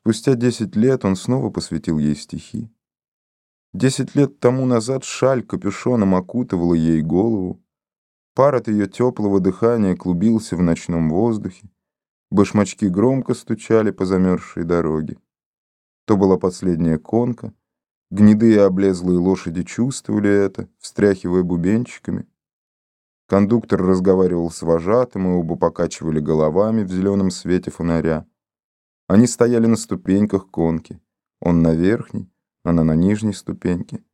Спустя десять лет он снова посвятил ей стихи. Десять лет тому назад шаль капюшоном окутывала ей голову. Пар от ее теплого дыхания клубился в ночном воздухе. Башмачки громко стучали по замерзшей дороге. То была последняя конка. Гнедые облезлые лошади чувствовали это, встряхивая бубенчиками. Кондуктор разговаривал с вожатым, и оба покачивали головами в зеленом свете фонаря. Они стояли на ступеньках конки. Он на верхней, она на нижней ступеньке.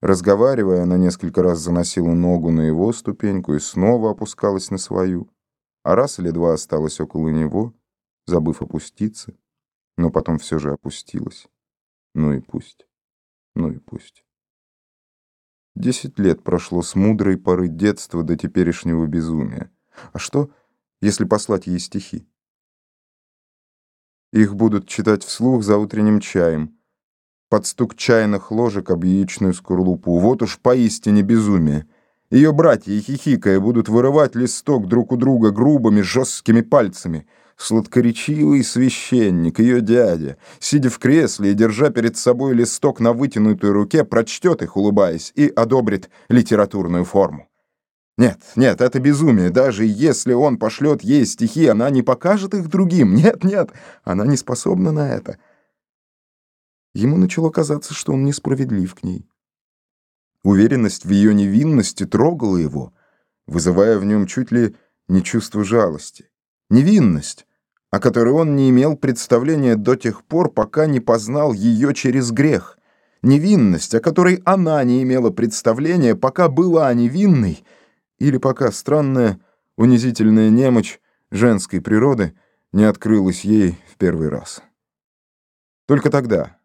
Разговаривая, она несколько раз заносила ногу на его ступеньку и снова опускалась на свою, а раз или два осталась около него, забыв опуститься, но потом все же опустилась. Ну и пусть, ну и пусть. Десять лет прошло с мудрой поры детства до теперешнего безумия. А что, если послать ей стихи? Их будут читать вслух за утренним чаем. Под стук чайных ложек об яичную скорлупу. Вот уж поистине безумие. Ее братья, хихикая, будут вырывать листок друг у друга грубыми, жесткими пальцами. Сладкоречивый священник, ее дядя, сидя в кресле и держа перед собой листок на вытянутой руке, прочтет их, улыбаясь, и одобрит литературную форму. Нет, нет, это безумие. Даже если он пошлет ей стихи, она не покажет их другим. Нет, нет, она не способна на это. Ему начало казаться, что он несправедлив к ней. Уверенность в ее невинности трогала его, вызывая в нем чуть ли не чувство жалости. Невинность, о которой он не имел представления до тех пор, пока не познал ее через грех. Невинность, о которой она не имела представления, пока была невинной — или пока странная, унизительная немочь женской природы не открылась ей в первый раз. Только тогда,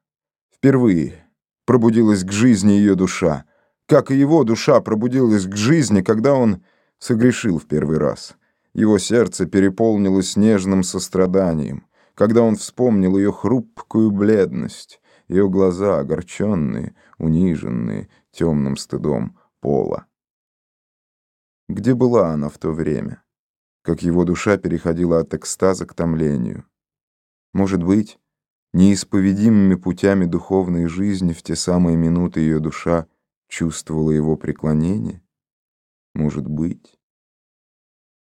впервые, пробудилась к жизни ее душа, как и его душа пробудилась к жизни, когда он согрешил в первый раз. Его сердце переполнилось нежным состраданием, когда он вспомнил ее хрупкую бледность, ее глаза огорченные, униженные темным стыдом пола. Где была она в то время? Как его душа переходила от экстаза к томлению. Может быть, неисповедимыми путями духовной жизни в те самые минуты ее душа чувствовала его преклонение? Может быть.